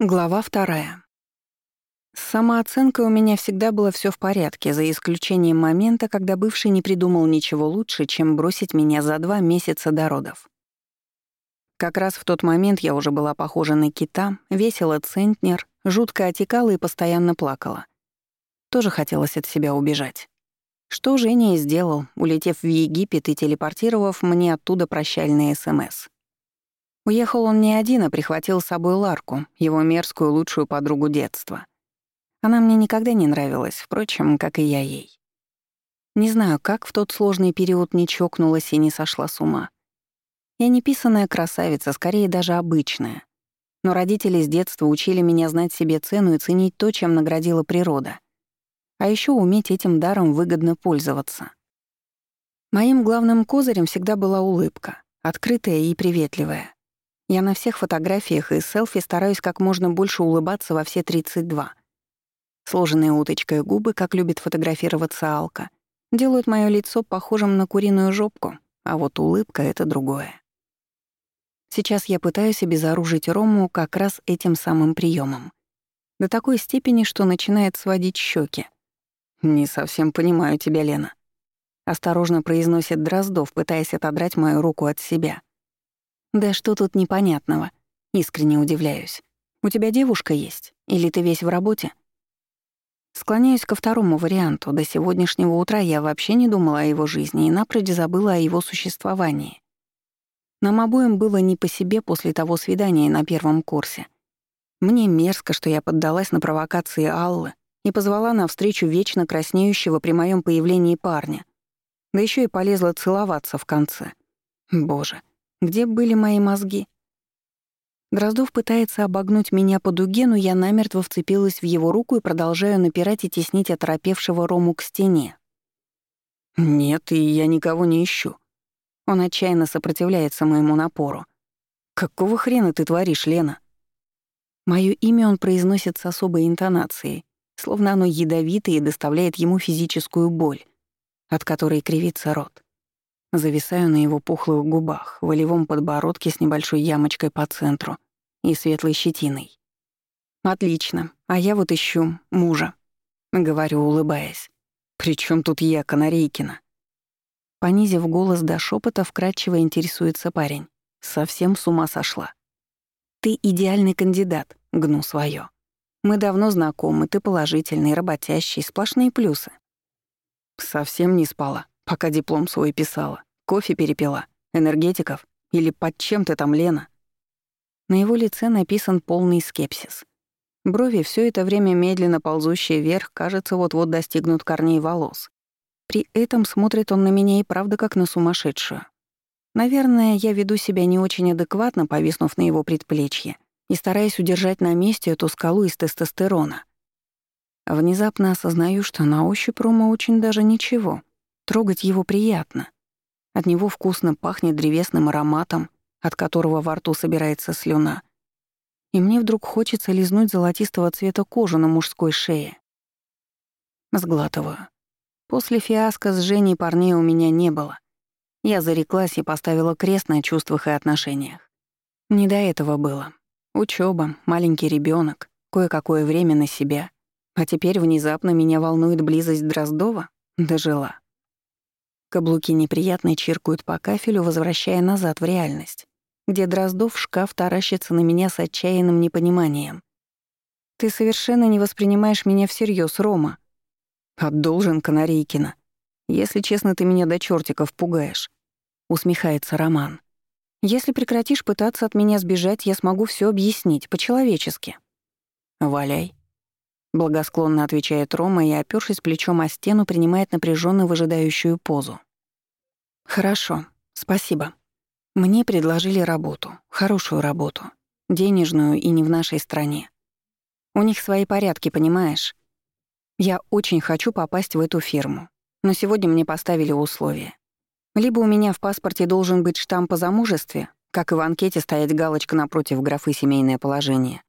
Глава вторая. С самооценкой у меня всегда было все в порядке, за исключением момента, когда бывший не придумал ничего лучше, чем бросить меня за два месяца до родов. Как раз в тот момент я уже была похожа на кита, весила центнер, жутко отекала и постоянно плакала. Тоже хотелось от себя убежать. Что Женя и сделал, улетев в Египет и телепортировав мне оттуда прощальный СМС. Уехал он не один, а прихватил с собой Ларку, его мерзкую лучшую подругу детства. Она мне никогда не нравилась, впрочем, как и я ей. Не знаю, как в тот сложный период не чокнулась и не сошла с ума. Я не писаная красавица, скорее даже обычная. Но родители с детства учили меня знать себе цену и ценить то, чем наградила природа. А еще уметь этим даром выгодно пользоваться. Моим главным козырем всегда была улыбка, открытая и приветливая. Я на всех фотографиях и селфи стараюсь как можно больше улыбаться во все 32. Сложенные уточкой губы, как любит фотографироваться Алка, делают моё лицо похожим на куриную жопку, а вот улыбка — это другое. Сейчас я пытаюсь обезоружить Рому как раз этим самым приемом. До такой степени, что начинает сводить щеки. «Не совсем понимаю тебя, Лена», — осторожно произносит Дроздов, пытаясь отодрать мою руку от себя — «Да что тут непонятного?» Искренне удивляюсь. «У тебя девушка есть? Или ты весь в работе?» Склоняюсь ко второму варианту. До сегодняшнего утра я вообще не думала о его жизни и напрочь забыла о его существовании. Нам обоим было не по себе после того свидания на первом курсе. Мне мерзко, что я поддалась на провокации Аллы и позвала на встречу вечно краснеющего при моем появлении парня. Да еще и полезла целоваться в конце. Боже, где были мои мозги? Дроздов пытается обогнуть меня по дуге, но я намертво вцепилась в его руку и продолжаю напирать и теснить оторопевшего Рому к стене. «Нет, и я никого не ищу». Он отчаянно сопротивляется моему напору. «Какого хрена ты творишь, Лена?» Моё имя он произносит с особой интонацией, словно оно ядовитое и доставляет ему физическую боль, от которой кривится рот. Зависаю на его пухлых губах, волевом подбородке с небольшой ямочкой по центру и светлой щетиной. «Отлично. А я вот ищу мужа», — говорю, улыбаясь. «При чем тут я, Канарейкина?» Понизив голос до шепота, вкрадчиво интересуется парень. Совсем с ума сошла. «Ты идеальный кандидат», — гну свое. «Мы давно знакомы, ты положительный, работящий, сплошные плюсы». Совсем не спала пока диплом свой писала. Кофе перепила, энергетиков или под чем ты там, Лена?» На его лице написан полный скепсис. Брови, все это время медленно ползущие вверх, кажется, вот-вот достигнут корней волос. При этом смотрит он на меня и правда как на сумасшедшую. Наверное, я веду себя не очень адекватно, повиснув на его предплечье, и стараясь удержать на месте эту скалу из тестостерона. Внезапно осознаю, что на ощупь Рома очень даже ничего — Трогать его приятно. От него вкусно пахнет древесным ароматом, от которого во рту собирается слюна. И мне вдруг хочется лизнуть золотистого цвета кожу на мужской шее. Сглатываю. После фиаско с Женей парней у меня не было. Я зареклась и поставила крест на чувствах и отношениях. Не до этого было. Учёба, маленький ребёнок, кое-какое время на себя. А теперь внезапно меня волнует близость Дроздова? Дожила. Каблуки неприятно чиркают по кафелю, возвращая назад в реальность, где Дроздов шкаф таращится на меня с отчаянным непониманием. «Ты совершенно не воспринимаешь меня всерьез, Рома». «Отдолжен, Канарейкина. Если честно, ты меня до чертиков пугаешь», — усмехается Роман. «Если прекратишь пытаться от меня сбежать, я смогу все объяснить, по-человечески». «Валяй», Благосклонно отвечает Рома и, опёршись плечом о стену, принимает напряженно выжидающую позу. «Хорошо, спасибо. Мне предложили работу, хорошую работу, денежную и не в нашей стране. У них свои порядки, понимаешь? Я очень хочу попасть в эту фирму, но сегодня мне поставили условия. Либо у меня в паспорте должен быть штамп о замужестве, как и в анкете стоять галочка напротив графы «семейное положение»,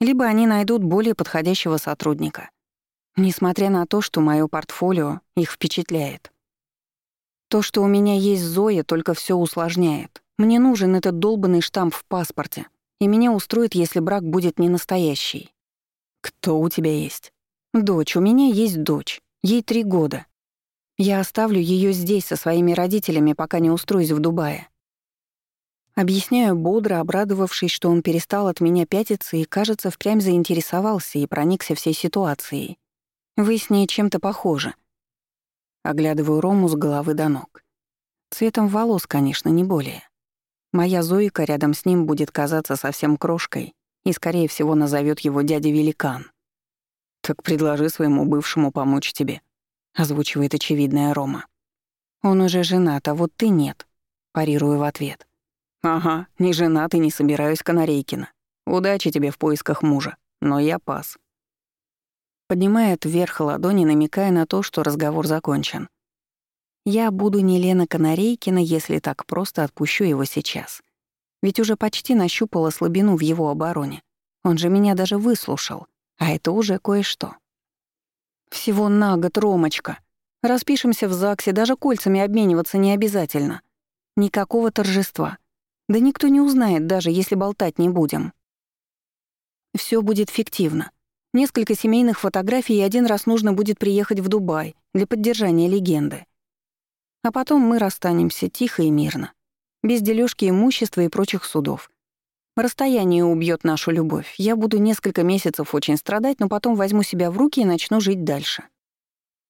либо они найдут более подходящего сотрудника. Несмотря на то, что моё портфолио их впечатляет. То, что у меня есть Зоя, только всё усложняет. Мне нужен этот долбанный штамп в паспорте. И меня устроит, если брак будет не настоящий. Кто у тебя есть? Дочь. У меня есть дочь. Ей три года. Я оставлю ее здесь со своими родителями, пока не устроюсь в Дубае. Объясняю бодро, обрадовавшись, что он перестал от меня пятиться и, кажется, впрямь заинтересовался и проникся всей ситуацией. Вы с ней чем-то похожи. Оглядываю Рому с головы до ног. Цветом волос, конечно, не более. Моя Зоика рядом с ним будет казаться совсем крошкой и, скорее всего, назовет его дядя-великан. «Так предложи своему бывшему помочь тебе», — озвучивает очевидная Рома. «Он уже женат, а вот ты нет», — парирую в ответ. «Ага, не женат и не собираюсь, Канарейкина. Удачи тебе в поисках мужа, но я пас». Поднимает вверх ладони, намекая на то, что разговор закончен. Я буду не Лена Канарейкина, если так просто отпущу его сейчас. Ведь уже почти нащупала слабину в его обороне. Он же меня даже выслушал, а это уже кое-что. Всего на год, Ромочка. Распишемся в ЗАГСе, даже кольцами обмениваться не обязательно. Никакого торжества. Да никто не узнает, даже если болтать не будем. Все будет фиктивно. Несколько семейных фотографий, и один раз нужно будет приехать в Дубай для поддержания легенды. А потом мы расстанемся тихо и мирно, без дележки имущества и прочих судов. Расстояние убьет нашу любовь. Я буду несколько месяцев очень страдать, но потом возьму себя в руки и начну жить дальше.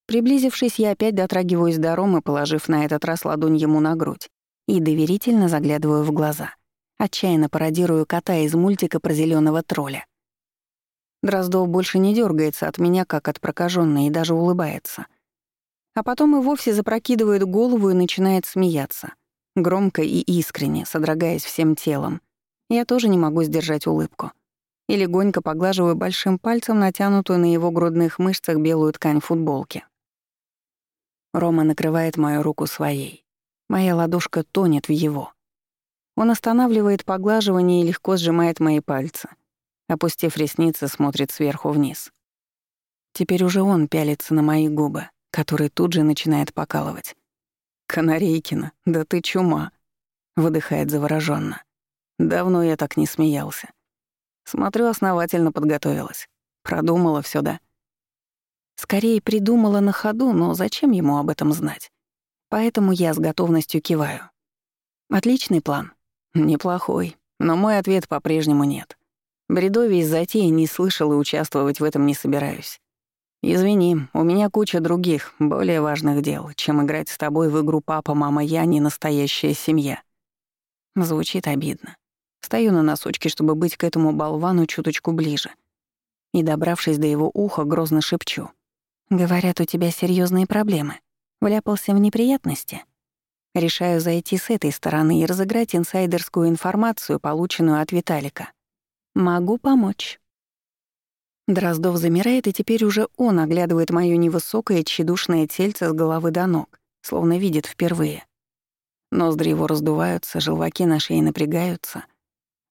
Приблизившись, я опять дотрагиваюсь до Ромы, положив на этот раз ладонь ему на грудь, и доверительно заглядываю в глаза. Отчаянно пародирую кота из мультика про зеленого тролля. Дроздов больше не дергается от меня, как от прокаженной, и даже улыбается. А потом и вовсе запрокидывает голову и начинает смеяться. Громко и искренне, содрогаясь всем телом. Я тоже не могу сдержать улыбку. И легонько поглаживаю большим пальцем натянутую на его грудных мышцах белую ткань футболки. Рома накрывает мою руку своей. Моя ладошка тонет в его. Он останавливает поглаживание и легко сжимает мои пальцы. Опустив ресницы, смотрит сверху вниз. Теперь уже он пялится на мои губы, который тут же начинает покалывать. «Канарейкина, да ты чума!» — выдыхает завороженно. «Давно я так не смеялся. Смотрю, основательно подготовилась. Продумала все, да?» Скорее придумала на ходу, но зачем ему об этом знать? Поэтому я с готовностью киваю. Отличный план. Неплохой, но мой ответ по-прежнему нет. Бредовий из затеи не слышал и участвовать в этом не собираюсь. «Извини, у меня куча других, более важных дел, чем играть с тобой в игру «Папа, мама, я» не настоящая семья». Звучит обидно. Стою на носочке, чтобы быть к этому болвану чуточку ближе. И, добравшись до его уха, грозно шепчу. «Говорят, у тебя серьезные проблемы. Вляпался в неприятности?» Решаю зайти с этой стороны и разыграть инсайдерскую информацию, полученную от Виталика. «Могу помочь». Дроздов замирает, и теперь уже он оглядывает моё невысокое тщедушное тельце с головы до ног, словно видит впервые. Ноздри его раздуваются, желваки на шее напрягаются,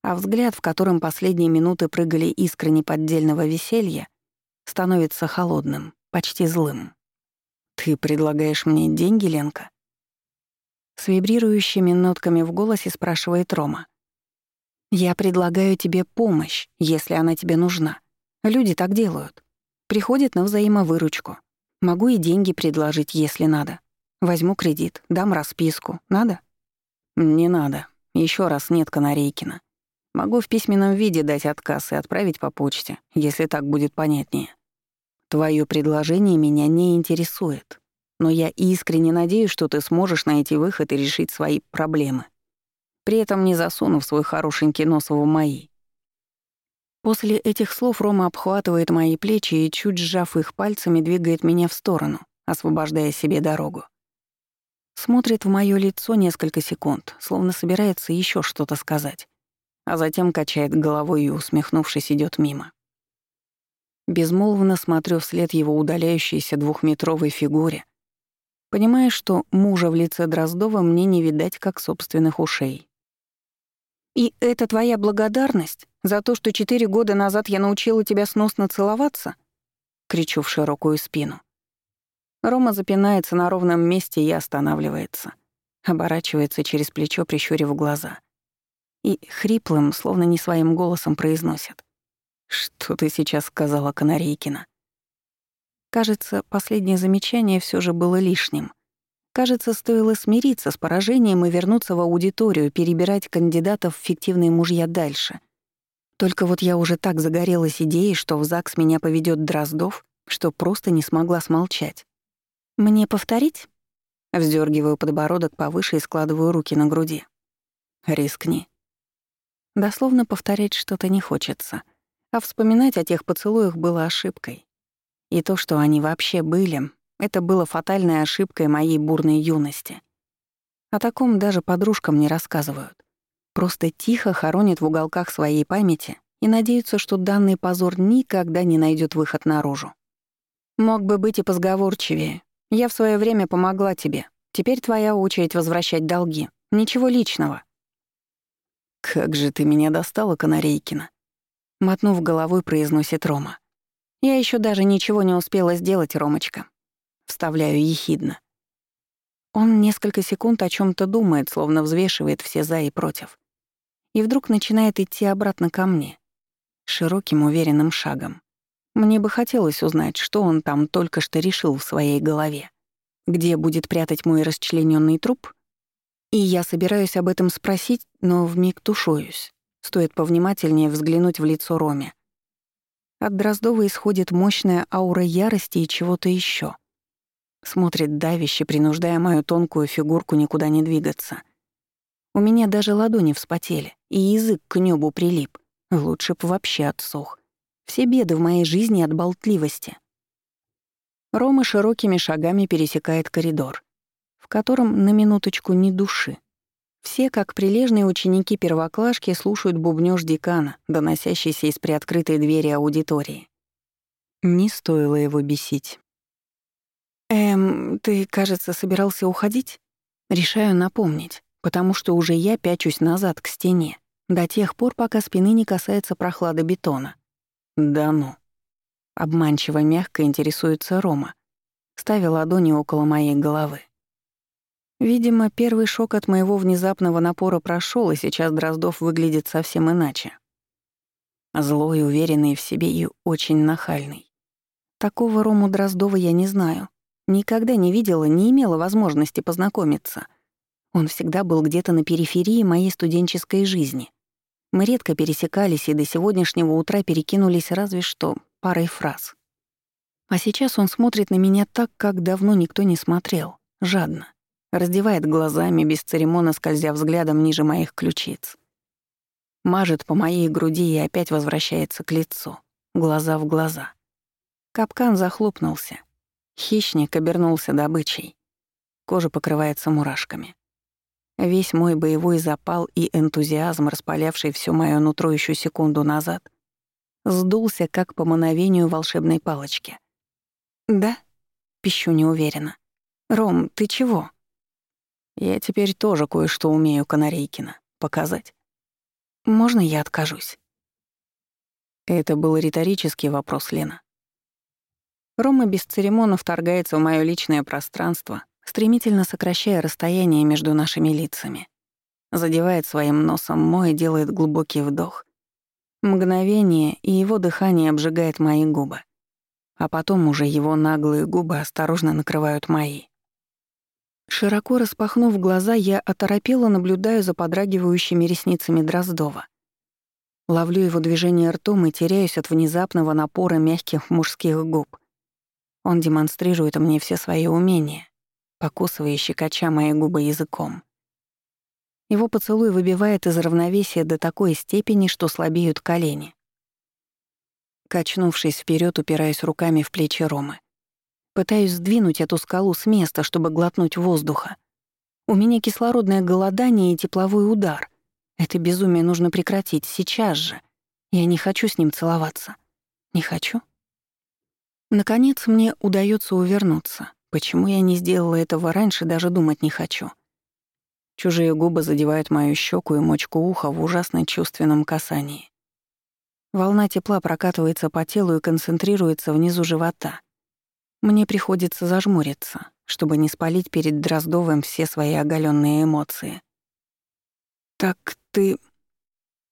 а взгляд, в котором последние минуты прыгали искры неподдельного веселья, становится холодным, почти злым. «Ты предлагаешь мне деньги, Ленка?» С вибрирующими нотками в голосе спрашивает Рома. «Я предлагаю тебе помощь, если она тебе нужна. Люди так делают. Приходят на взаимовыручку. Могу и деньги предложить, если надо. Возьму кредит, дам расписку. Надо? Не надо. Еще раз нет Канарейкина. Могу в письменном виде дать отказ и отправить по почте, если так будет понятнее. Твое предложение меня не интересует, но я искренне надеюсь, что ты сможешь найти выход и решить свои проблемы. При этом не засунув свой хорошенький нос в мои. После этих слов Рома обхватывает мои плечи и, чуть сжав их пальцами, двигает меня в сторону, освобождая себе дорогу. Смотрит в моё лицо несколько секунд, словно собирается еще что-то сказать, а затем качает головой и, усмехнувшись, идет мимо. Безмолвно смотрю вслед его удаляющейся двухметровой фигуре, понимая, что мужа в лице Дроздова мне не видать как собственных ушей. «И это твоя благодарность за то, что четыре года назад я научила тебя сносно целоваться?» Кричу в широкую спину. Рома запинается на ровном месте и останавливается. Оборачивается через плечо, прищурив глаза. и хриплым, словно не своим голосом произносит. «Что ты сейчас сказала, Канарейкина?» Кажется, последнее замечание все же было лишним. Кажется, стоило смириться с поражением и вернуться в аудиторию, перебирать кандидатов в фиктивные мужья дальше. Только вот я уже так загорелась идеей, что в ЗАГС меня поведет Дроздов, что просто не смогла смолчать. «Мне повторить?» Вздергиваю подбородок повыше и складываю руки на груди. «Рискни». Дословно повторять что-то не хочется, а вспоминать о тех поцелуях было ошибкой. И то, что они вообще были, это было фатальной ошибкой моей бурной юности. О таком даже подружкам не рассказывают. Просто тихо хоронят в уголках своей памяти и надеются, что данный позор никогда не найдет выход наружу. Мог бы быть и позговорчивее. Я в свое время помогла тебе. Теперь твоя очередь возвращать долги. Ничего личного. «Как же ты меня достала, Канарейкина!» Мотнув головой, произносит Рома. «Я еще даже ничего не успела сделать, Ромочка». Вставляю ехидно. Он несколько секунд о чем то думает, словно взвешивает все «за» и «против». И вдруг начинает идти обратно ко мне. Широким, уверенным шагом. Мне бы хотелось узнать, что он там только что решил в своей голове. Где будет прятать мой расчлененный труп? И я собираюсь об этом спросить, но вмиг тушуюсь. Стоит повнимательнее взглянуть в лицо Роме. От Дроздова исходит мощная аура ярости и чего-то еще. Смотрит давяще, принуждая мою тонкую фигурку никуда не двигаться. У меня даже ладони вспотели, и язык к небу прилип. Лучше б вообще отсох. Все беды в моей жизни от болтливости. Рома широкими шагами пересекает коридор, в котором на минуточку ни души. Все, как прилежные ученики первоклашки, слушают бубнёж декана, доносящийся из приоткрытой двери аудитории. Не стоило его бесить. «Эм, ты, кажется, собирался уходить?» Решаю напомнить, потому что уже я пячусь назад к стене, до тех пор, пока спины не касается прохлада бетона. «Да ну». Обманчиво мягко интересуется Рома, ставя ладони около моей головы. Видимо, первый шок от моего внезапного напора прошел, и сейчас Дроздов выглядит совсем иначе. Злой, уверенный в себе и очень нахальный. Такого Рому Дроздова я не знаю. Никогда не видела, не имела возможности познакомиться. Он всегда был где-то на периферии моей студенческой жизни. Мы редко пересекались и до сегодняшнего утра перекинулись разве что парой фраз. А сейчас он смотрит на меня так, как давно никто не смотрел, жадно. Раздевает глазами, без церемона скользя взглядом ниже моих ключиц. Мажет по моей груди и опять возвращается к лицу, глаза в глаза. Капкан захлопнулся. Хищник обернулся добычей. Кожа покрывается мурашками. Весь мой боевой запал и энтузиазм, распалявший все моё нутро еще секунду назад, сдулся, как по мановению волшебной палочки. «Да?» — пищу неуверенно. «Ром, ты чего?» «Я теперь тоже кое-что умею, Канарейкина. Показать?» «Можно я откажусь?» Это был риторический вопрос, Лена. Рома без церемонов вторгается в моё личное пространство, стремительно сокращая расстояние между нашими лицами. Задевает своим носом мой, делает глубокий вдох. Мгновение, и его дыхание обжигает мои губы. А потом уже его наглые губы осторожно накрывают мои. Широко распахнув глаза, я оторопела, наблюдаю за подрагивающими ресницами Дроздова. Ловлю его движение ртом и теряюсь от внезапного напора мягких мужских губ. Он демонстрирует мне все свои умения, покусывая щекоча мои губы языком. Его поцелуй выбивает из равновесия до такой степени, что слабеют колени. Качнувшись вперед, упираюсь руками в плечи Ромы. Пытаюсь сдвинуть эту скалу с места, чтобы глотнуть воздуха. У меня кислородное голодание и тепловой удар. Это безумие нужно прекратить сейчас же. Я не хочу с ним целоваться. Не хочу. Наконец мне удается увернуться. Почему я не сделала этого раньше, даже думать не хочу. Чужие губы задевают мою щеку и мочку уха в ужасно чувственном касании. Волна тепла прокатывается по телу и концентрируется внизу живота. Мне приходится зажмуриться, чтобы не спалить перед Дроздовым все свои оголенные эмоции. «Так ты...»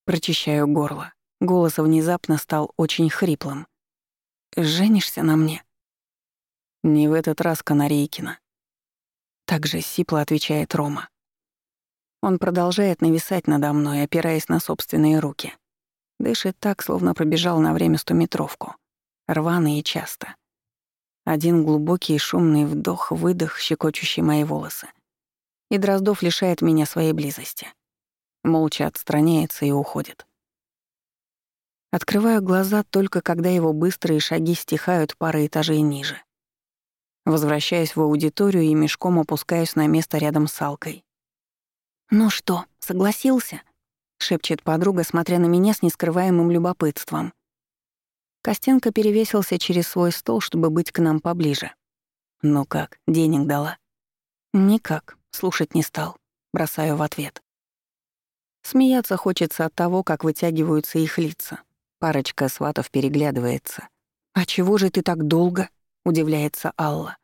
Прочищаю горло. Голос внезапно стал очень хриплым. «Женишься на мне?» «Не в этот раз, Канарейкина». Так же сипло отвечает Рома. Он продолжает нависать надо мной, опираясь на собственные руки. Дышит так, словно пробежал на время стометровку. Рвано и часто. Один глубокий и шумный вдох-выдох, щекочущий мои волосы. И Дроздов лишает меня своей близости. Молча отстраняется и уходит. Открываю глаза только когда его быстрые шаги стихают пары этажей ниже. Возвращаюсь в аудиторию и мешком опускаюсь на место рядом с Алкой. «Ну что, согласился?» — шепчет подруга, смотря на меня с нескрываемым любопытством. Костенко перевесился через свой стол, чтобы быть к нам поближе. «Ну как, денег дала?» «Никак, слушать не стал», — бросаю в ответ. Смеяться хочется от того, как вытягиваются их лица. Парочка сватов переглядывается. «А чего же ты так долго?» — удивляется Алла.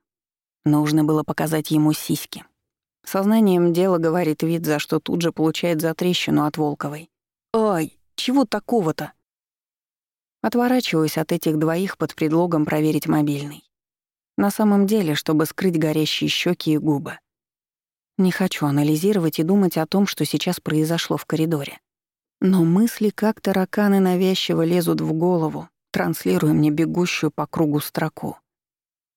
Нужно было показать ему сиськи. Сознанием дела говорит вид, за что тут же получает затрещину от Волковой. «Ай, чего такого-то?» Отворачиваюсь от этих двоих под предлогом проверить мобильный. На самом деле, чтобы скрыть горящие щеки и губы. Не хочу анализировать и думать о том, что сейчас произошло в коридоре. Но мысли, как тараканы, навязчиво лезут в голову, транслируя мне бегущую по кругу строку.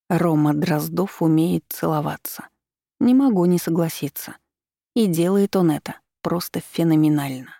Рома Дроздов умеет целоваться. Не могу не согласиться. И делает он это просто феноменально.